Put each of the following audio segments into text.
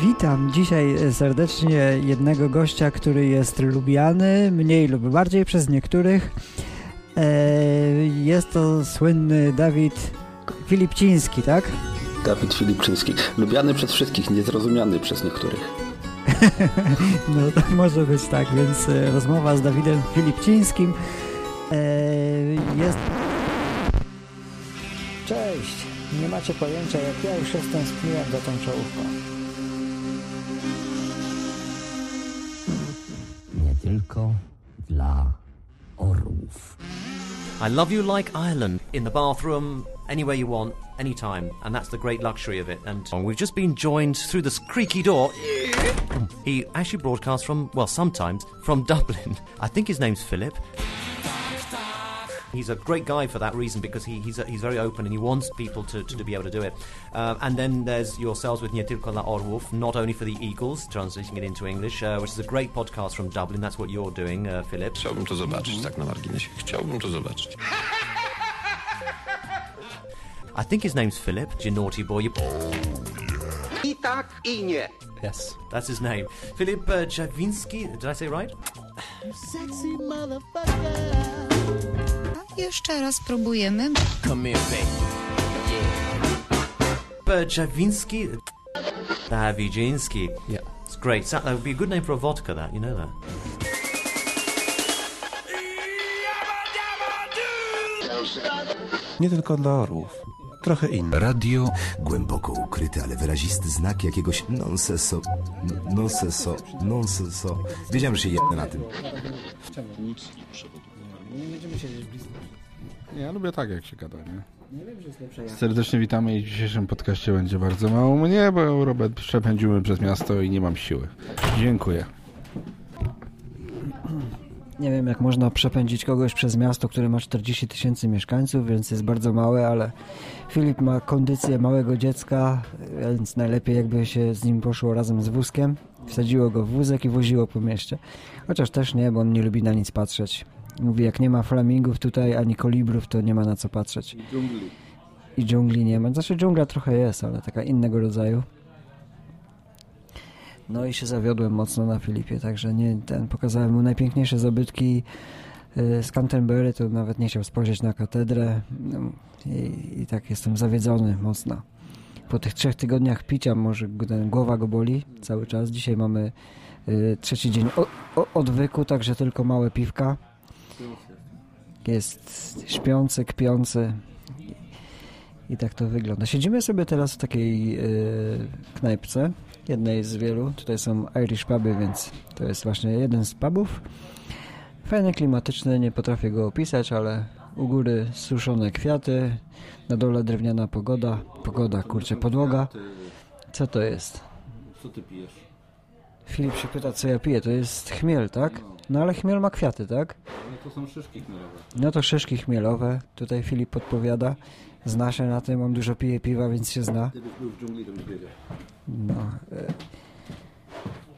Witam dzisiaj serdecznie jednego gościa, który jest lubiany mniej lub bardziej przez niektórych. E, jest to słynny Dawid Filipciński, tak? Dawid Filipczyński. Lubiany przez wszystkich, niezrozumiany przez niektórych. no to może być tak, więc e, rozmowa z Dawidem Filipcińskim e, jest... Cześć! Nie macie pojęcia, jak ja już jestem stęskniłem za tą czołówką. I love you like Ireland. In the bathroom, anywhere you want, anytime. And that's the great luxury of it. And we've just been joined through this creaky door. He actually broadcasts from, well, sometimes, from Dublin. I think his name's Philip. He's a great guy for that reason because he, he's, he's very open and he wants people to, to, to be able to do it. Uh, and then there's yourselves with Nie tylko dla orłów, not only for the Eagles, translating it into English, uh, which is a great podcast from Dublin. That's what you're doing, uh, Philip. Chciałbym to zobaczyć, tak na marginesie. Chciałbym to zobaczyć. I think his name's Philip. You naughty boy. You... I tak, i nie. Yes, that's his name. Philip uh, Jawiński. Did I say it right? Jeszcze raz próbujemy. Come here, babe. Jawiński. Dawidziński. Yeah. It's great. That, would be a good name for a vodka, that. You know that. Nie tylko dla orłów. Trochę inny. Radio. Głęboko ukryty, ale wyrazisty znak jakiegoś nonsenso... Nonsenso... Nonsenso... Wiedziałem, że się jedne na tym. Ja lubię tak, jak się gada, nie? Serdecznie witamy i w dzisiejszym podcaście będzie bardzo mało mnie, bo Robert przepędził przez miasto i nie mam siły. Dziękuję. Nie wiem, jak można przepędzić kogoś przez miasto, które ma 40 tysięcy mieszkańców, więc jest bardzo małe, ale Filip ma kondycję małego dziecka, więc najlepiej jakby się z nim poszło razem z wózkiem. Wsadziło go w wózek i woziło po mieście. Chociaż też nie, bo on nie lubi na nic patrzeć. Mówi, jak nie ma flamingów tutaj, ani kolibrów, to nie ma na co patrzeć. I dżungli. I dżungli nie ma. Znaczy dżungla trochę jest, ale taka innego rodzaju. No i się zawiodłem mocno na Filipie, także nie, ten, pokazałem mu najpiękniejsze zabytki z Canterbury, to nawet nie chciał spojrzeć na katedrę no, i, i, tak jestem zawiedzony mocno. Po tych trzech tygodniach picia może głowa go boli cały czas. Dzisiaj mamy y, trzeci dzień o, o, odwyku, także tylko małe piwka. Jest śpiący, kpiący i, tak to wygląda. Siedzimy sobie teraz w takiej y, knajpce, jednej z wielu. Tutaj są Irish puby, więc to jest właśnie jeden z pubów. Fajny, klimatyczny, nie potrafię go opisać, ale u góry suszone kwiaty, na dole drewniana pogoda. Pogoda, kurczę, podłoga. Co to jest? Co ty pijesz? Filip się pyta, co ja piję. To jest chmiel, tak? No ale chmiel ma kwiaty, tak? No to są szyszki chmielowe. No to szyszki chmielowe. Tutaj Filip podpowiada. Zna się na tym, on dużo pije piwa, więc się zna. Gdybyś był w dżungli, to byś wiedział. No.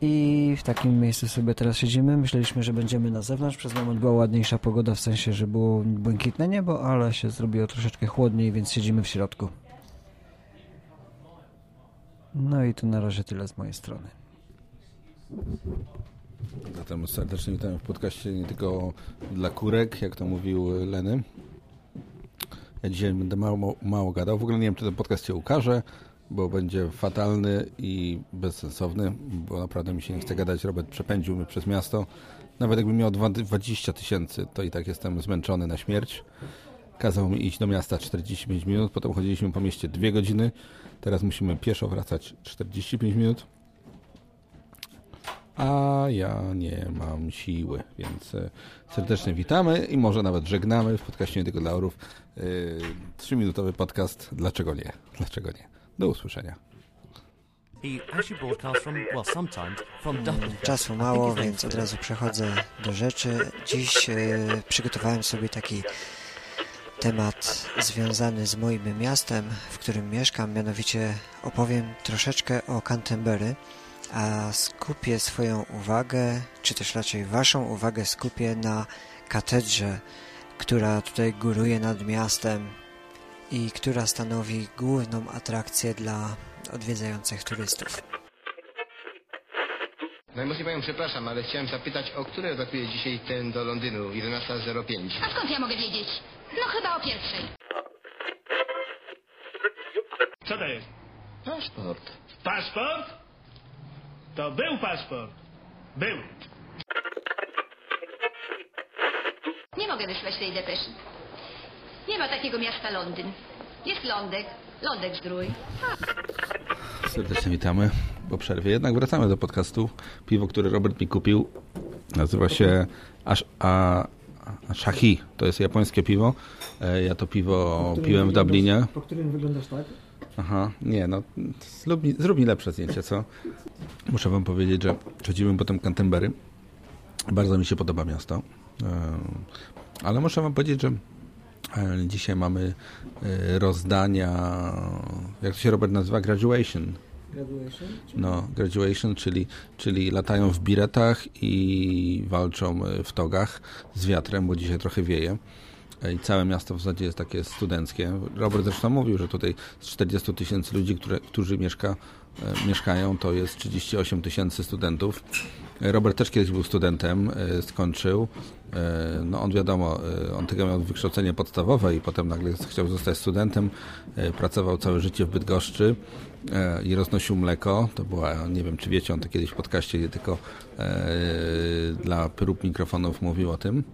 I w takim miejscu sobie teraz siedzimy. Myśleliśmy, że będziemy na zewnątrz. Przez moment była ładniejsza pogoda, w sensie, że było błękitne niebo, ale się zrobiło troszeczkę chłodniej, więc siedzimy w środku. No i to na razie tyle z mojej strony. Zatem serdecznie witam w podcaście nie tylko dla kurek, jak to mówił Leny. Ja dzisiaj będę mało, mało gadał. W ogóle nie wiem, czy ten podcast się ukaże, bo będzie fatalny i bezsensowny, bo naprawdę mi się nie chce gadać. Robert przepędził mnie przez miasto. Nawet jakbym miał 20 tysięcy, to i tak jestem zmęczony na śmierć. Kazał mi iść do miasta 45 minut, potem chodziliśmy po mieście 2 godziny. Teraz musimy pieszo wracać 45 minut. A ja nie mam siły, więc serdecznie witamy i może nawet żegnamy w podcaście nie tylko dla orów. Trzyminutowy podcast. Dlaczego nie? Dlaczego nie? Do usłyszenia. Czasu mało, więc od razu przechodzę do rzeczy. Dziś e, przygotowałem sobie taki temat związany z moim miastem, w którym mieszkam. Mianowicie opowiem troszeczkę o Canterbury, a skupię swoją uwagę, czy też raczej waszą uwagę skupię na katedrze, która tutaj góruje nad miastem i która stanowi główną atrakcję dla odwiedzających turystów. Najmocniej panią przepraszam, ale chciałem zapytać, o której odlatuje dzisiaj ten do Londynu? 11.05. A skąd ja mogę wiedzieć? No chyba o pierwszej. Co to jest? Paszport. Paszport? To był paszport. Był. Nie mogę wysłać tej depeszy. Nie ma takiego miasta Londyn. Jest Lądek. Lądek zdrój. Serdecznie witamy po przerwie. Jednak wracamy do podcastu. Piwo, które Robert mi kupił, nazywa się Ash, a, Ashahi. To jest japońskie piwo. E, Ja to piwo piłem w Dublinie. Po którym wyglądasz tak? Aha, nie, no zrób mi, zrób mi lepsze zdjęcie, co? Muszę wam powiedzieć, że chodziłem potem Canterbury. Bardzo mi się podoba miasto. Ale muszę wam powiedzieć, że dzisiaj mamy e, rozdania, jak to się Robert nazywa? Graduation. Graduation? No, graduation, czyli, czyli latają w biretach i walczą e, w togach z wiatrem, bo dzisiaj trochę wieje. I całe miasto w zasadzie jest takie studenckie. Robert zresztą mówił, że tutaj z 40 tysięcy ludzi, które, którzy mieszka, e, mieszkają, to jest 38 tysięcy studentów. Robert też kiedyś był studentem, e, skończył. E, No on wiadomo, on tego miał wykształcenie podstawowe i potem nagle chciał zostać studentem. Pracował całe życie w Bydgoszczy i roznosił mleko. To była, nie wiem czy wiecie, on to kiedyś w podcaście tylko dla prób mikrofonów mówił o tym.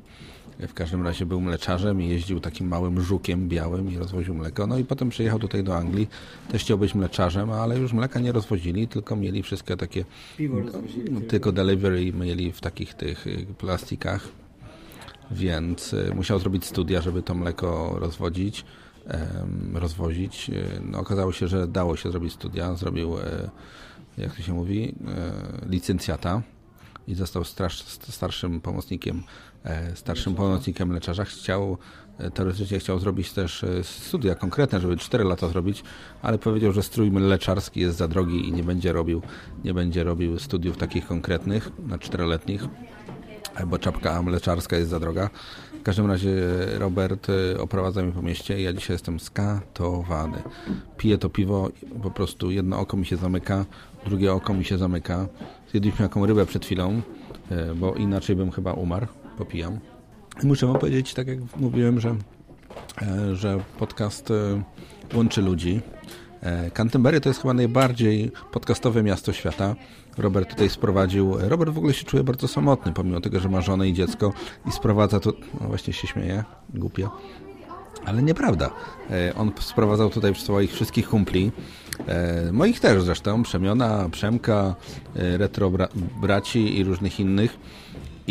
W każdym razie był mleczarzem i jeździł takim małym żukiem białym i rozwoził mleko. No i potem przyjechał tutaj do Anglii. Też chciał być mleczarzem, ale już mleka nie rozwozili, tylko mieli wszystkie takie... Piwo rozwozili. Tylko delivery mieli w takich tych y, plastikach. Więc y, musiał zrobić studia, żeby to mleko rozwodzić, rozwozić. Y, No, okazało się, że dało się zrobić studia. Zrobił, e, jak to się mówi, e, licencjata i został starszym pomocnikiem, starszym pomocnikiem mleczarza. Chciał, e, teoretycznie chciał zrobić też e, studia konkretne, żeby 4 lata zrobić, ale powiedział, że strój mleczarski jest za drogi i nie będzie robił, nie będzie robił studiów takich konkretnych, na czteroletnich, e, bo czapka mleczarska jest za droga. W każdym razie Robert e, oprowadza mnie po mieście ja dzisiaj jestem skatowany. Piję to piwo, po prostu jedno oko mi się zamyka, drugie oko mi się zamyka. Zjedliśmy jaką rybę przed chwilą, e, bo inaczej bym chyba umarł, popijam. Muszę wam powiedzieć, tak jak mówiłem, że, e, że podcast e, łączy ludzi. E, Canterbury to jest chyba najbardziej podcastowe miasto świata. Robert tutaj sprowadził. Robert w ogóle się czuje bardzo samotny, pomimo tego, że ma żonę i dziecko i sprowadza tu. No właśnie się śmieje, głupie. Ale nieprawda. On sprowadzał tutaj swoich wszystkich kumpli, moich też zresztą, Przemiona, Przemka, retro bra braci i różnych innych.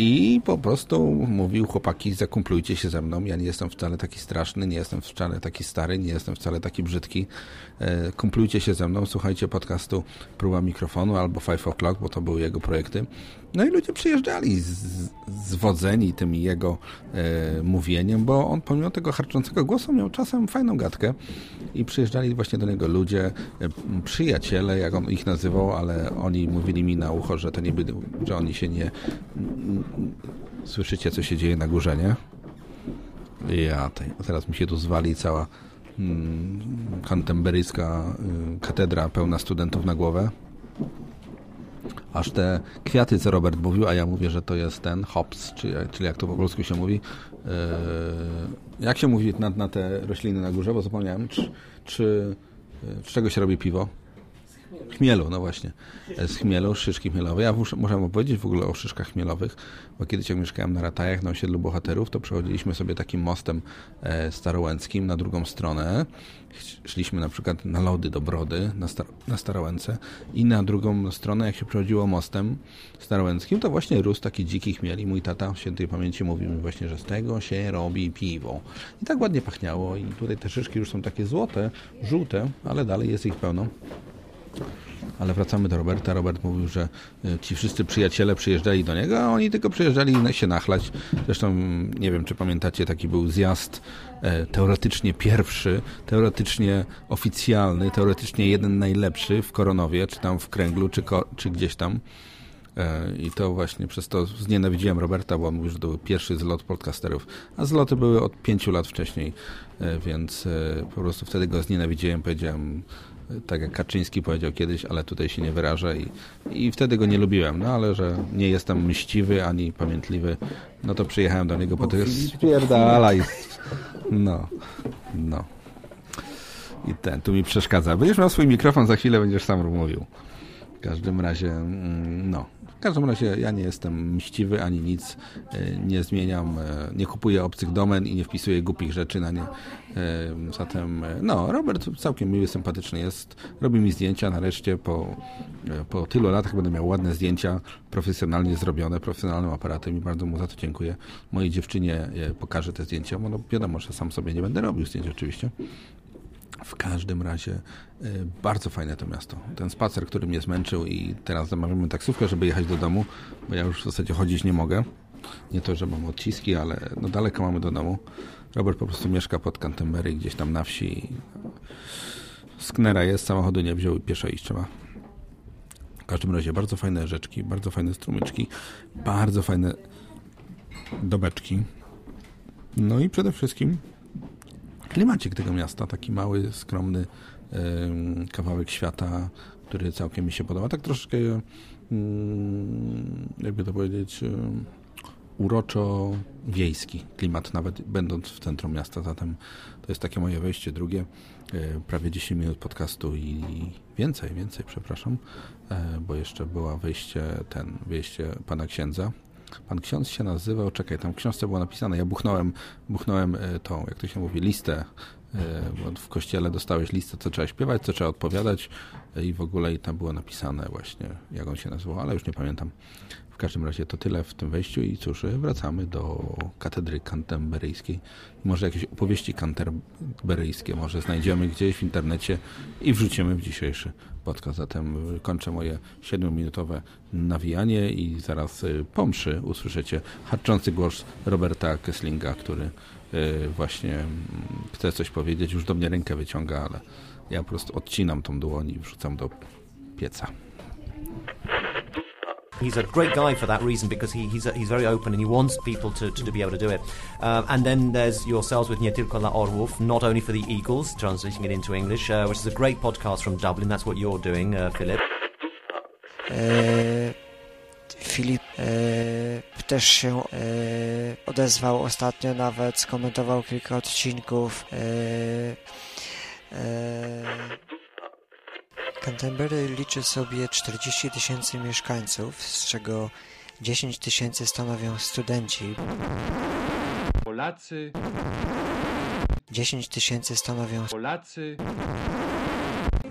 I po prostu mówił, chłopaki, zakumplujcie się ze mną. Ja nie jestem wcale taki straszny, nie jestem wcale taki stary, nie jestem wcale taki brzydki. E, kumplujcie się ze mną, słuchajcie podcastu Próba Mikrofonu albo Five O'Clock, bo to były jego projekty. No i ludzie przyjeżdżali z, zwodzeni tym jego e, mówieniem, bo on pomimo tego harczącego głosu miał czasem fajną gadkę i przyjeżdżali właśnie do niego ludzie, e, przyjaciele, jak on ich nazywał, ale oni mówili mi na ucho, że to nie że oni się nie... Słyszycie, co się dzieje na górze, nie? Ja, teraz mi się tu zwali cała mm, kantemberyjska y, katedra pełna studentów na głowę. Aż te kwiaty, co Robert mówił, a ja mówię, że to jest ten hops, czyli, jak to po polsku się mówi. Yy, jak się mówi na, na te rośliny na górze, bo zapomniałem, czy, czy z czego się robi piwo? Chmielu, no właśnie. Z chmielu, szyszki chmielowe. Ja muszę, muszę powiedzieć w ogóle o szyszkach chmielowych, bo kiedyś jak mieszkałem na Ratajach, na osiedlu bohaterów, to przechodziliśmy sobie takim mostem e, starołęckim na drugą stronę. Szliśmy na przykład na lody do Brody, na, star na Starołęce i na drugą stronę, jak się przechodziło mostem starołęckim, to właśnie rósł taki dziki chmiel i mój tata w świętej pamięci mówił mi właśnie, że z tego się robi piwo. I tak ładnie pachniało i tutaj te szyszki już są takie złote, żółte, ale dalej jest ich pełno. Ale wracamy do Roberta. Robert mówił, że y, ci wszyscy przyjaciele przyjeżdżali do niego, a oni tylko przyjeżdżali się nachlać. Zresztą nie wiem, czy pamiętacie, taki był zjazd e, teoretycznie pierwszy, teoretycznie oficjalny, teoretycznie jeden najlepszy w Koronowie, czy tam w Kręglu, czy, czy gdzieś tam. E, I to właśnie przez to znienawidziłem Roberta, bo on mówił, że to był pierwszy zlot podcasterów. A zloty były od pięciu lat wcześniej, e, więc po prostu wtedy go znienawidziłem. Powiedziałem, tak jak Kaczyński powiedział kiedyś, ale tutaj się nie wyrażę i, i wtedy go nie lubiłem, no ale że nie jestem mściwy ani pamiętliwy, no to przyjechałem do niego po tych spierdalaj. No, no. I ten, tu mi przeszkadza. Będziesz miał swój mikrofon, za chwilę będziesz sam mówił. W każdym razie, mm, no. W każdym razie ja nie jestem mściwy ani nic, e, nie zmieniam, e, nie kupuję obcych domen i nie wpisuję głupich rzeczy na nie. E, Zatem, no, Robert całkiem miły, sympatyczny jest. Robi mi zdjęcia nareszcie po, po tylu latach będę miał ładne zdjęcia, profesjonalnie zrobione, profesjonalnym aparatem i bardzo mu za to dziękuję. Mojej dziewczynie pokażę te zdjęcia, bo no wiadomo, że sam sobie nie będę robił zdjęć oczywiście. W każdym razie y, bardzo fajne to miasto. Ten spacer, który mnie zmęczył i teraz zamawiamy taksówkę, żeby jechać do domu, bo ja już w zasadzie chodzić nie mogę. Nie to, że mam odciski, ale no daleko mamy do domu. Robert po prostu mieszka pod Canterbury, gdzieś tam na wsi. Sknera jest, samochodu nie wziął i pieszo iść trzeba. W każdym razie bardzo fajne rzeczki, bardzo fajne strumyczki, bardzo fajne dobeczki. No i przede wszystkim klimacik tego miasta, taki mały, skromny kawałek świata, który całkiem mi się podoba. Tak troszeczkę, mm, jakby to powiedzieć, uroczo wiejski klimat, nawet będąc w centrum miasta. Zatem to jest takie moje wejście drugie. E, Prawie 10 minut podcastu i więcej, więcej, przepraszam, e, bo jeszcze była wejście, ten, wyjście pana księdza. Pan ksiądz się nazywał, czekaj, tam w książce było napisane, ja buchnąłem, buchnąłem e, tą, jak to się mówi, listę, bo w kościele dostałeś listę, co trzeba śpiewać, co trzeba odpowiadać e, i w ogóle i tam było napisane właśnie, jak on się nazywał, ale już nie pamiętam. W każdym razie to tyle w tym wejściu i cóż, wracamy do katedry kanterberyjskiej. Może jakieś opowieści kanterberyjskie może znajdziemy gdzieś w internecie i wrzucimy w dzisiejszy podcast. Zatem kończę moje 7-minutowe nawijanie i zaraz po mszy usłyszycie harczący głos Roberta Kesslinga, który właśnie mm, chce coś powiedzieć. Już do mnie rękę wyciąga, ale ja po prostu odcinam tą dłoń i wrzucam do pieca. He's a great guy for that reason because he, he's, he's very open and he wants people to, to, be able to do it. Um, and then there's yourselves with Nie tylko dla orłów, not only for the Eagles, translating it into English, uh, which is a great podcast from Dublin. That's what you're doing, uh, Philip. E, Filip e, też się e, odezwał ostatnio, nawet skomentował kilka odcinków. E, e, Canterbury liczy sobie 40 tysięcy mieszkańców, z czego 10 tysięcy stanowią studenci. Polacy, 10 tysięcy stanowią Polacy.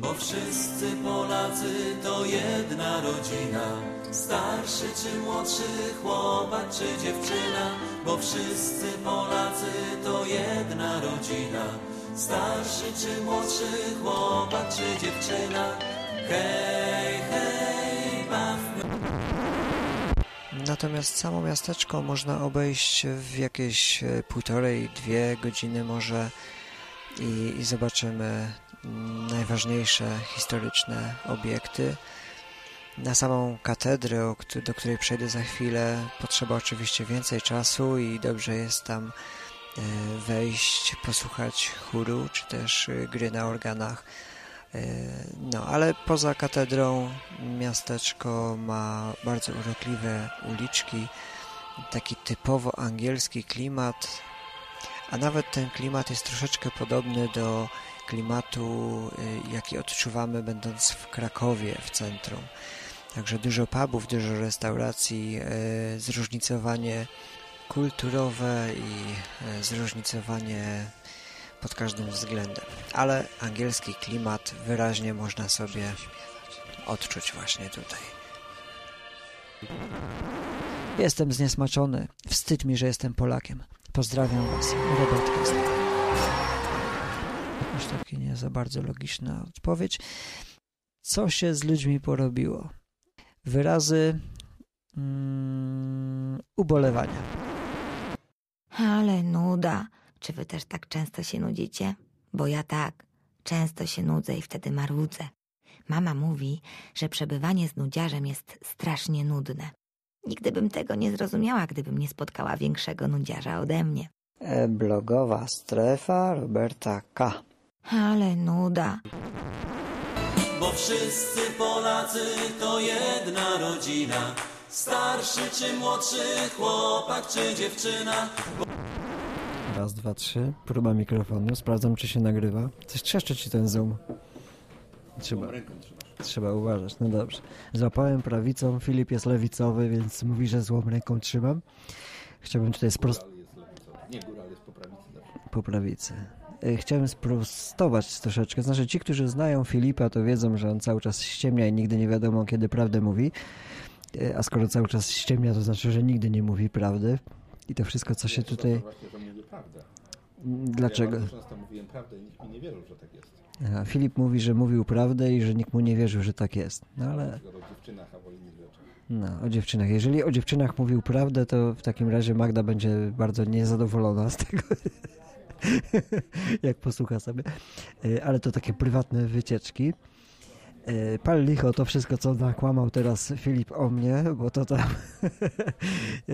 Bo wszyscy Polacy to jedna rodzina, starszy czy młodszy chłopak czy dziewczyna. Bo wszyscy Polacy to jedna rodzina, starszy czy młodszy chłopak czy dziewczyna. Hej, hej, bawmy. Natomiast samo miasteczko można obejść w jakieś e, półtorej, dwie godziny może i, i zobaczymy najważniejsze historyczne obiekty. Na samą katedrę, do której przejdę za chwilę, potrzeba oczywiście więcej czasu i dobrze jest tam e, wejść, posłuchać chóru, czy też e, gry na organach. E, No, ale poza katedrą miasteczko ma bardzo urokliwe uliczki, taki typowo angielski klimat, a nawet ten klimat jest troszeczkę podobny do klimatu, y, jaki odczuwamy będąc w Krakowie w centrum. Także dużo pubów, dużo restauracji, y, zróżnicowanie kulturowe i y, zróżnicowanie pod każdym względem. Ale angielski klimat wyraźnie można sobie odczuć właśnie tutaj. Jestem zniesmaczony. Wstyd mi, że jestem Polakiem. Pozdrawiam Was. Robert Kessler. Jakoś takie nie za bardzo logiczna odpowiedź. Co się z ludźmi porobiło? Wyrazy mm, ubolewania. Ale nuda. Czy wy też tak często się nudzicie? Bo ja tak. Często się nudzę i wtedy marudzę. Mama mówi, że przebywanie z nudziarzem jest strasznie nudne. Nigdy bym tego nie zrozumiała, gdybym nie spotkała większego nudziarza ode mnie. E, blogowa strefa Roberta K. Ale nuda. bo wszyscy Polacy to jedna rodzina. Starszy czy młodszy chłopak czy dziewczyna. Raz, dwa, trzy. Próba mikrofonu. Sprawdzam, czy się nagrywa. Coś trzeszczy ci ten zoom. Trzeba, trzeba uważać. No dobrze. Złapałem prawicą. Filip jest lewicowy, więc mówi, że złą ręką trzymam. Chciałbym tutaj sprostować. Nie, góral jest po prawicy. Po prawicy. Y, Chciałem sprostować troszeczkę. Znaczy, ci, którzy znają Filipa, to wiedzą, że on cały czas ściemnia i nigdy nie wiadomo, kiedy prawdę mówi. Y, A skoro cały czas ściemnia, to znaczy, że nigdy nie mówi prawdy. I to wszystko, co się tutaj. Właśnie, że mówię prawdę. Dlaczego? Ja często mówiłem prawdę i nikt mi nie wierzył, że tak jest. Aha, Filip mówi, że mówił prawdę i że nikt mu nie wierzył, że tak jest. No ale. O dziewczynach, a o innych rzeczach. No, o dziewczynach. Jeżeli o dziewczynach mówił prawdę, to w takim razie Magda będzie bardzo niezadowolona z tego, jak posłucha sobie. E, Ale to takie prywatne wycieczki. E, Pal licho to wszystko, co nakłamał teraz Filip o mnie, bo to tam e,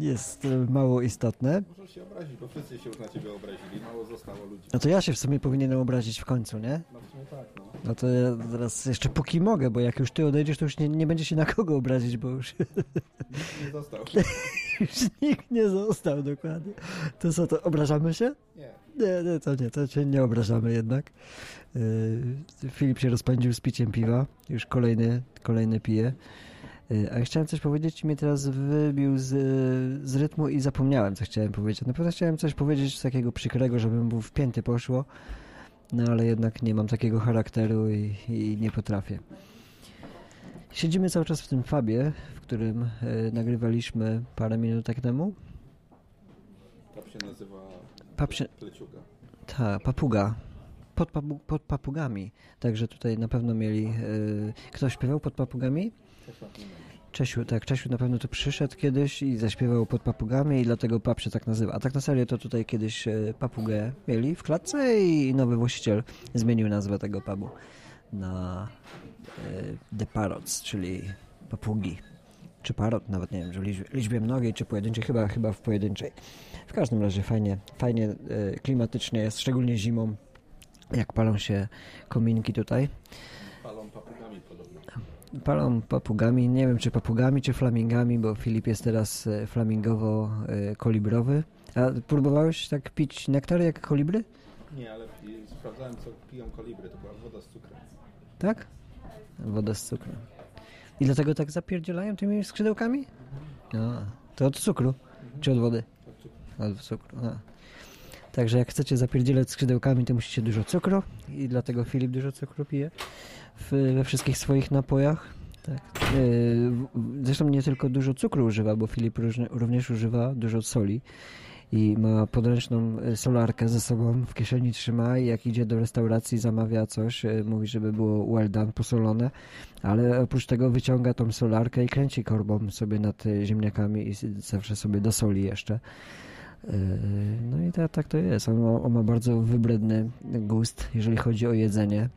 jest mało istotne. Możesz się obrazić, bo wszyscy się już na ciebie obrazili. Mało zostało ludzi. No to ja się w sumie powinienem obrazić w końcu, nie? No w sumie tak, no. No to ja teraz jeszcze póki mogę, bo jak już ty odejdziesz, to już nie, nie będzie się na kogo obrazić, bo już, Nikt nie został. już nikt nie został dokładnie. To co, to obrażamy się? Nie. Nie, nie, to nie, to się nie obrażamy jednak. Yy, Filip się rozpędził z piciem piwa, już kolejny, kolejny pije. Yy, A chciałem coś powiedzieć i mnie teraz wybił z, z rytmu i zapomniałem, co chciałem powiedzieć. Na pewno chciałem coś powiedzieć takiego przykrego, żeby mu w pięty poszło, no ale jednak nie mam takiego charakteru i, i nie potrafię. Siedzimy cały czas w tym fabie, w którym e, nagrywaliśmy parę minutek temu. Tak się nazywa Pap się- pleciuga. Ta, papuga. Pod, papu, pod papugami. Także tutaj na pewno mieli. y, ktoś śpiewał pod papugami? Czesiu, tak, Czesiu na pewno tu przyszedł kiedyś i zaśpiewał pod papugami i dlatego pap się tak nazywa. A tak na serio to tutaj kiedyś y, papugę mieli w klatce i nowy właściciel zmienił nazwę tego pubu na The Parrots, czyli papugi. Czy parot, nawet nie wiem, że w liczbie, liczbie mnogiej, czy pojedynczej, chyba, chyba w pojedynczej. W każdym razie fajnie, fajnie y, klimatycznie jest, szczególnie zimą, jak palą się kominki tutaj. Palą papugami podobno. Palą papugami, nie wiem czy papugami, czy flamingami, bo Filip jest teraz e, flamingowo-kolibrowy. A próbowałeś tak pić nektar jak kolibry? Nie, ale sprawdzałem, co piją kolibry. To była woda z cukrem. Tak? Woda z cukrem. I dlatego tak zapierdzielają tymi skrzydełkami? A, to od cukru, czy od wody? Od cukru. Także jak chcecie zapierdzielać skrzydełkami, to musicie dużo cukru i dlatego Filip dużo cukru pije w, we wszystkich swoich napojach. Tak. W- Zresztą nie tylko dużo cukru używa, bo Filip również używa dużo soli i ma podręczną y, solarkę ze sobą w kieszeni trzyma i jak idzie do restauracji zamawia coś, y, mówi, żeby było well done, posolone, ale oprócz tego wyciąga tą solarkę i kręci korbą sobie nad y, ziemniakami i zawsze sobie do soli jeszcze. No i tak, tak to jest. On ma, on ma bardzo wybredny gust, jeżeli chodzi o jedzenie.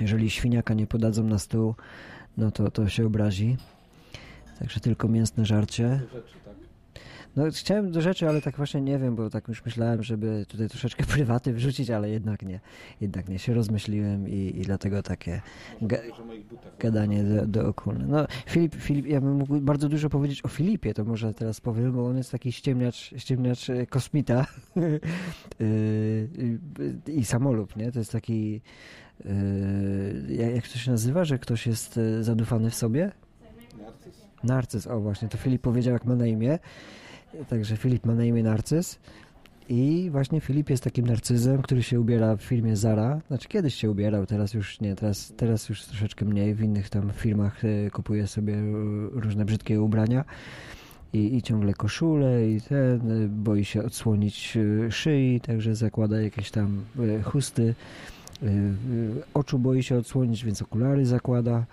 Jeżeli świniaka nie podadzą na stół, no to, to się obrazi. Także tylko mięsne żarcie. Rzeczy? No chciałem do rzeczy, ale tak właśnie nie wiem, bo tak już myślałem, żeby tutaj troszeczkę prywaty wrzucić, ale jednak nie. Jednak nie. Się rozmyśliłem i, i dlatego takie ga gadanie do, dookulne. No Filip, Filip, ja bym mógł bardzo dużo powiedzieć o Filipie, to może teraz powiem, bo on jest taki ściemniacz, ściemniacz e, kosmita Yy, yy, i samolub, nie? To jest taki jak to się nazywa, że ktoś jest e, zadufany w sobie? Narcyz. Narcyz, o właśnie, to Filip powiedział jak ma na imię. Także Filip ma na imię Narcyz. I właśnie Filip jest takim narcyzem, który się ubiera w firmie Zara. Znaczy kiedyś się ubierał, teraz już nie, teraz, teraz już troszeczkę mniej. W innych tam firmach e, kupuje sobie e, różne brzydkie ubrania. I, I ciągle koszule i ten, e, boi się odsłonić szyi, także zakłada jakieś tam chusty. Oczu boi się odsłonić, więc okulary zakłada.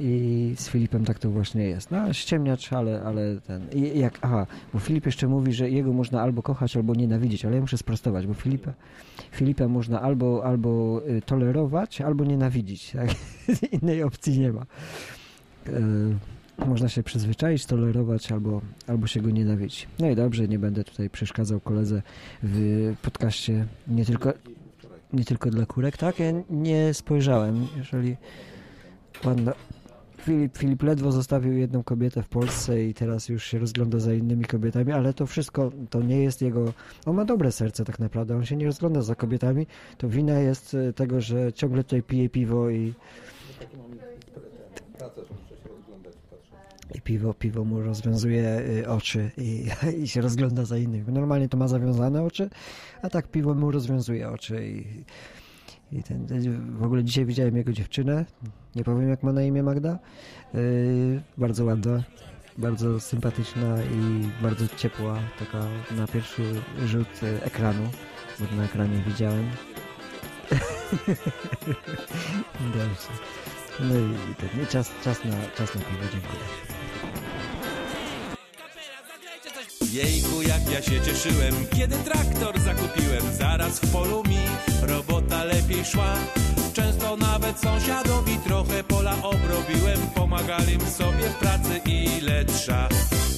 I z Filipem tak to właśnie jest. No, ściemniacz, ale, ale ten. Jak, aha, bo Filip jeszcze mówi, że jego można albo kochać, albo nienawidzieć, ale ja muszę sprostować, bo Filipa, Filipa można albo, albo y, tolerować, albo nienawidzić. Tak? Innej opcji nie ma. Y, można się przyzwyczaić, tolerować, albo, albo się go nienawidzić. No i dobrze, nie będę tutaj przeszkadzał koledze w podcaście nie tylko. nie tylko dla kurek. Tak, ja nie spojrzałem. Jeżeli pan Filip, Filip ledwo zostawił jedną kobietę w Polsce i teraz już się rozgląda za innymi kobietami, ale to wszystko to nie jest jego. On ma dobre serce tak naprawdę. On się nie rozgląda za kobietami. To wina jest e, tego, że ciągle tutaj pije piwo i, i piwo, piwo mu rozwiązuje y, oczy i, i się rozgląda za innymi. Normalnie to ma zawiązane oczy, a tak piwo mu rozwiązuje oczy i, i ten, w ogóle dzisiaj widziałem jego dziewczynę, nie powiem jak ma na imię Magda, yy, bardzo ładna, bardzo sympatyczna i bardzo ciepła, taka na pierwszy rzut y, ekranu, bo na ekranie widziałem. Dobrze. No i, ten, czas, czas, na, czas na piwo, dziękuję. Jejku, jak ja się cieszyłem, kiedy traktor zakupiłem. Zaraz w polu mi robota lepiej szła. Często nawet sąsiadowi trochę pola obrobiłem. Pomagali sobie w pracy ile trza.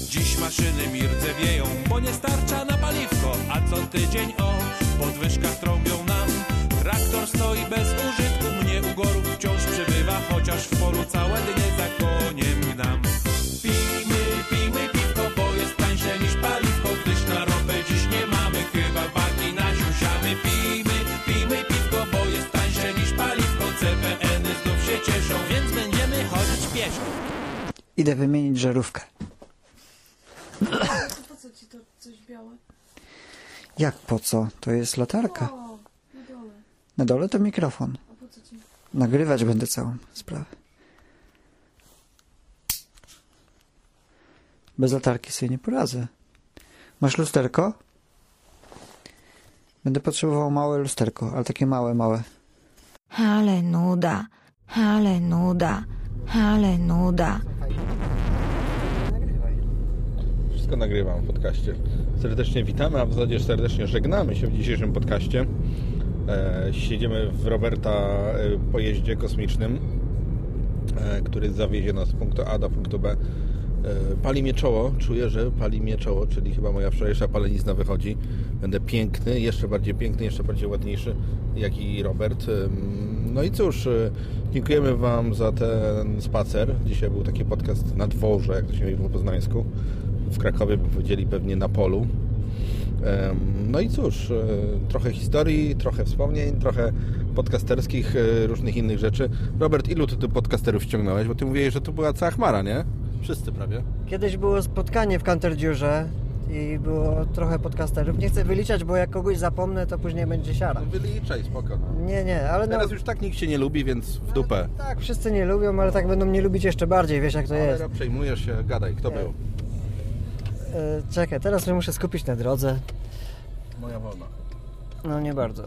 Dziś maszyny mi rdzewieją, bo nie starcza na paliwko. A co tydzień o podwyżkach trąbią nam. Traktor stoi bez użytku, mnie ugorów wciąż przybywa. Chociaż w polu całe dnie za koniem więc będziemy chodzić pieszo Idę wymienić żarówkę. Po co ci to coś białe? Jak po co? To jest latarka. O, na dole. Na dole to mikrofon. A po co ci? Nagrywać będę całą sprawę. Bez latarki sobie nie poradzę. Masz lusterko? Będę potrzebował małe lusterko, ale takie małe, małe. Ale nuda, ale nuda, ale nuda. Wszystko nagrywam w podcaście. Serdecznie witamy, a w zasadzie serdecznie żegnamy się w dzisiejszym podcaście. E, siedzimy w Roberta e, pojeździe kosmicznym, e, który zawiezie nas z punktu A do punktu B. Pali mnie czoło, czuję, że pali mnie czoło, czyli chyba moja wczorajsza palenizna wychodzi. Będę piękny, jeszcze bardziej piękny, jeszcze bardziej ładniejszy, jak i Robert. No i cóż, e, dziękujemy Wam za ten spacer. Dzisiaj był taki podcast na dworze, jak to się mówi po poznańsku. W Krakowie by powiedzieli pewnie na polu. No i cóż, e, trochę historii, trochę wspomnień, trochę podcasterskich, e, różnych innych rzeczy. Robert, ilu ty tu podcasterów ściągnąłeś? Bo ty mówiłeś, że tu była cała chmara, nie? Wszyscy prawie. Kiedyś było spotkanie w Canterdziurze i było trochę podcasterów. Nie chcę wyliczać, bo jak kogoś zapomnę, to później będzie siara. No wyliczaj, spoko. No. Nie, nie, ale no, Teraz już tak nikt się nie lubi, więc w dupę. tak, wszyscy nie lubią, ale tak będą mnie lubić jeszcze bardziej, wiesz jak to jest. Ale przejmujesz się, gadaj, kto był? E, czekaj, teraz muszę skupić na drodze. Moja wolna. No nie bardzo.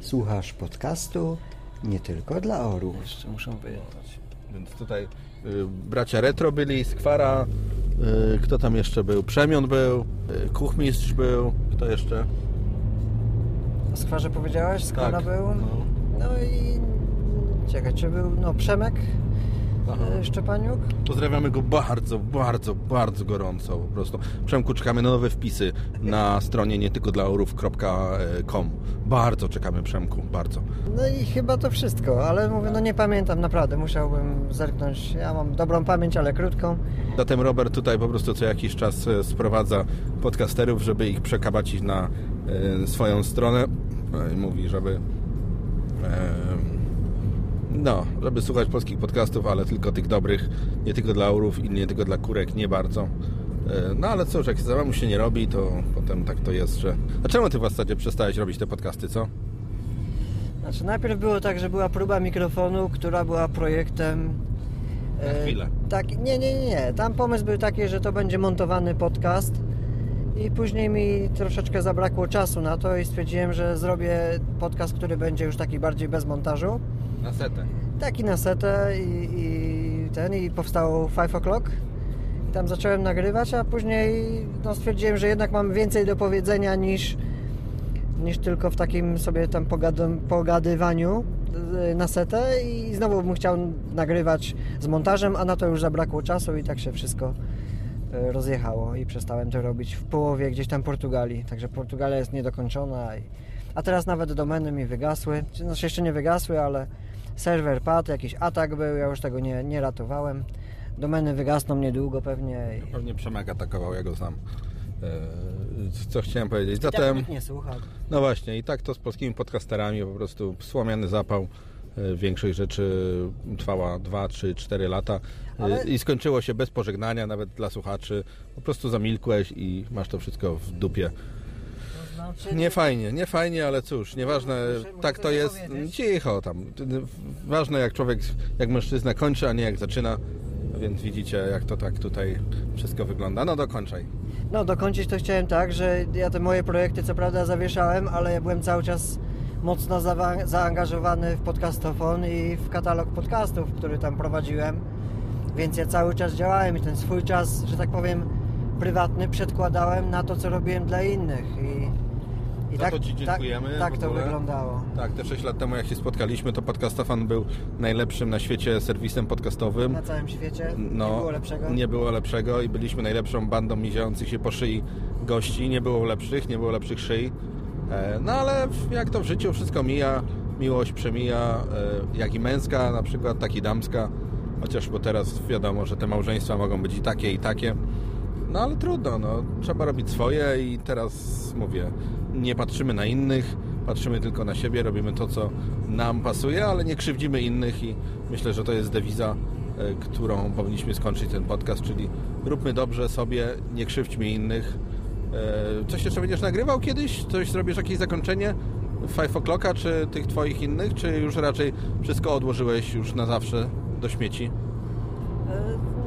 Słuchasz podcastu nie tylko dla orłów. Jeszcze muszę wyjechać. Więc tutaj y, bracia Retro byli, Skwara, kto tam jeszcze był? Przemion był, y, Kuchmistrz był, kto jeszcze? O skwarze powiedziałeś? Skwara Tak. był? No. No i... Czekaj, czy był... No Przemek e, Szczepaniuk? Pozdrawiamy go bardzo, bardzo, bardzo gorąco po prostu. Przemku, czekamy na nowe wpisy na stronie nie tylko dla orów.com. Bardzo czekamy Przemku, bardzo. No i chyba to wszystko, ale mówię, no nie pamiętam naprawdę, musiałbym zerknąć. Ja mam dobrą pamięć, ale krótką. Zatem Robert tutaj po prostu co jakiś czas e, sprowadza podcasterów, żeby ich przekabacić na e, swoją stronę. I mówi, żeby no, żeby słuchać polskich podcastów, ale tylko tych dobrych, nie tylko dla aurów i nie tylko dla kurek, nie bardzo. E, no ale cóż, jak samemu się nie robi, to potem tak to jest, że... A czemu ty w zasadzie przestałeś robić te podcasty, co? Znaczy najpierw było tak, że była próba mikrofonu, która była projektem... Na e, chwilę. Tak, nie, nie, nie, nie. Tam pomysł był taki, że to będzie montowany podcast i później mi troszeczkę zabrakło czasu na to i stwierdziłem, że zrobię podcast, który będzie już taki bardziej bez montażu. Na setę. Taki na setę i, i ten i powstało 5 o'clock. I tam zacząłem nagrywać, a później no, stwierdziłem, że jednak mam więcej do powiedzenia niż, niż tylko w takim sobie tam pogadam, pogadywaniu y, na setę i znowu bym chciał nagrywać z montażem, a na to już zabrakło czasu i tak się wszystko y, rozjechało i przestałem to robić w połowie gdzieś tam Portugalii. Także Portugalia jest niedokończona i a teraz nawet domeny mi wygasły. Znaczy jeszcze nie wygasły, ale serwer padł, jakiś atak był, ja już tego nie, nie ratowałem. Domeny wygasną niedługo pewnie. i- Pewnie Przemek atakował, ja go znam. E, Co chciałem powiedzieć? Tak Zatem, nikt nie słucha. no właśnie, i tak to z polskimi podcasterami po prostu słomiany zapał. E, Większość rzeczy trwała 2, 3, 4 lata E, Ale- i skończyło się bez pożegnania, nawet dla słuchaczy. Po prostu zamilkłeś i masz to wszystko w dupie. Znaczy, Nie fajnie, nie fajnie, ale cóż, nieważne, tak to jest. Cicho tam. Ważne jak człowiek, jak mężczyzna kończy, a nie jak zaczyna. Więc widzicie, jak to tak tutaj wszystko wygląda. No dokończaj. No, dokończyć to chciałem tak, że ja te moje projekty co prawda zawieszałem, ale ja byłem cały czas mocno zaangażowany w podcastofon i w katalog podcastów, który tam prowadziłem. Więc ja cały czas działałem i ten swój czas, że tak powiem, prywatny przedkładałem na to, co robiłem dla innych. I, i Za to Ci dziękujemy. Tak, tak to wyglądało. Tak, te 6 lat temu jak się spotkaliśmy, to Podcastofan był najlepszym na świecie serwisem podcastowym. Na całym świecie No, nie było lepszego. Nie było lepszego i byliśmy najlepszą bandą miziejących się po szyi gości. Nie było lepszych, nie było lepszych szyi. E, No ale jak to w życiu, wszystko mija, miłość przemija, e, jak i męska na przykład, tak i damska. Chociaż bo teraz wiadomo, że te małżeństwa mogą być i takie, i takie. No ale trudno, no. trzeba robić swoje i teraz mówię, nie patrzymy na innych, patrzymy tylko na siebie, robimy to, co nam pasuje, ale nie krzywdzimy innych i myślę, że to jest dewiza, e, którą powinniśmy skończyć ten podcast, czyli róbmy dobrze sobie, nie krzywdźmy innych. E, Coś jeszcze będziesz nagrywał kiedyś? Coś zrobisz, jakieś zakończenie? Five o'clocka, czy tych twoich innych, czy już raczej wszystko odłożyłeś już na zawsze do śmieci?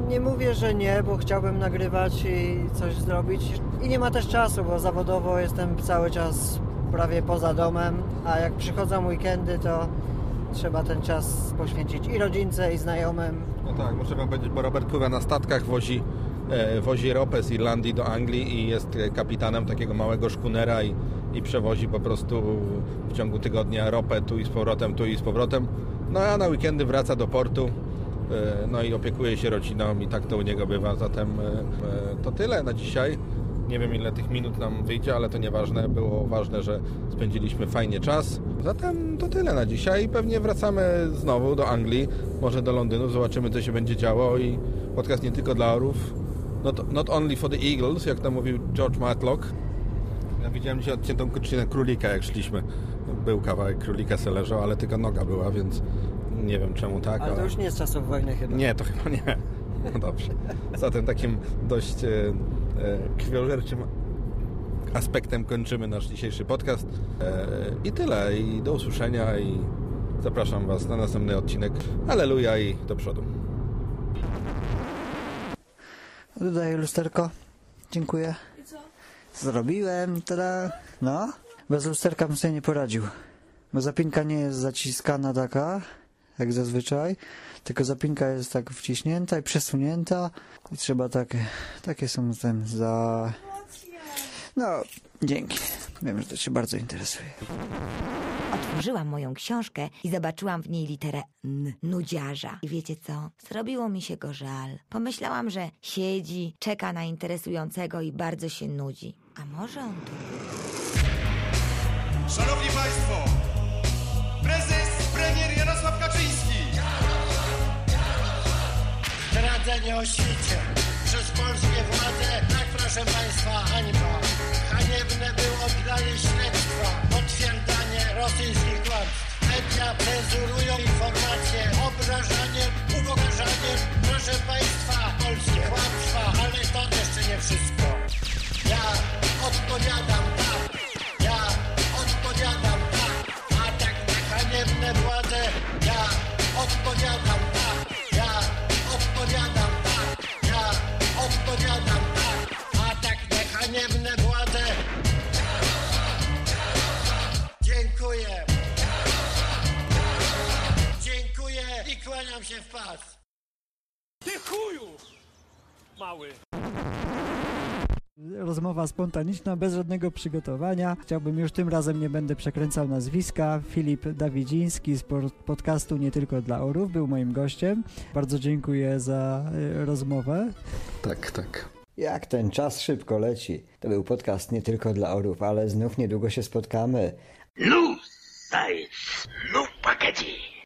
Nie mówię, że nie, bo chciałbym nagrywać i coś zrobić. I nie ma też czasu, bo zawodowo jestem cały czas prawie poza domem, a jak przychodzą weekendy, to trzeba ten czas poświęcić i rodzince, i znajomym. No tak, muszę wam powiedzieć, bo Robert pływa na statkach, wozi, e, wozi ropę z Irlandii do Anglii i jest kapitanem takiego małego szkunera i, i przewozi po prostu w ciągu tygodnia ropę tu i z powrotem, tu i z powrotem. No a na weekendy wraca do portu, no i opiekuje się rodziną i tak to u niego bywa. Zatem e, e, to tyle na dzisiaj. Nie wiem ile tych minut nam wyjdzie, ale to nieważne. Było ważne, że spędziliśmy fajnie czas. Zatem to tyle na dzisiaj. Pewnie wracamy znowu do Anglii, może do Londynu. Zobaczymy, co się będzie działo. I podcast nie tylko dla orów. Not, not only for the Eagles, jak to mówił George Matlock. Ja widziałem dzisiaj odciętą kończynę królika, jak szliśmy. Był kawałek królika se leżał, ale tylko noga była, więc nie wiem czemu tak. Ale to już nie z czasów wojny chyba. Nie, to chyba nie. No dobrze. Zatem takim dość e, e, krwiożerczym aspektem kończymy nasz dzisiejszy podcast. E, I tyle. I do usłyszenia i zapraszam Was na następny odcinek. Aleluja i do przodu. Dodaję lusterko. Dziękuję. I co? Zrobiłem, tada. No, bez lusterka bym sobie nie poradził. Bo zapinka nie jest zaciskana taka, jak zazwyczaj, tylko zapinka jest tak wciśnięta i przesunięta i trzeba takie, takie są ten za... No, dzięki. Wiem, że to Cię bardzo interesuje. Otworzyłam moją książkę i zobaczyłam w niej literę N, nudziarza. I wiecie co? Zrobiło mi się go żal. Pomyślałam, że siedzi, czeka na interesującego i bardzo się nudzi. A może on tu... Szanowni Państwo, prezes, Jarosław Kaczyński. Zdradzenie o przez polskie władze, tak proszę Państwa, hańba. Haniebne było oddanie śledztwa, potwierdzanie rosyjskich kłamstw. Media cenzurują informacje, obrażanie, upokarzanie, proszę Państwa, rozmowa spontaniczna, bez żadnego przygotowania. Chciałbym już tym razem nie będę przekręcał nazwiska. Filip Dawidziński z podcastu Nie Tylko dla Orów był moim gościem. Bardzo dziękuję za e, rozmowę. Tak, tak. Jak ten czas szybko leci. To był podcast nie tylko dla orów, ale znów niedługo się spotkamy. Luz science, lub.